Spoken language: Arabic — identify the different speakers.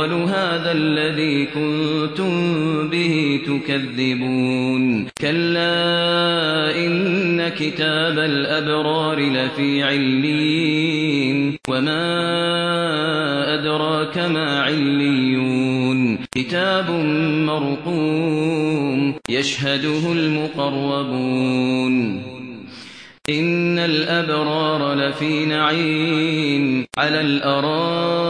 Speaker 1: يقال هذا الذي كنتم به تكذبون. كلا إن كتاب الأبرار لفي علين وما أدراك ما عليون. كتاب مرقوم يشهده المقربون. إن الأبرار لفي نعيم على الأرائك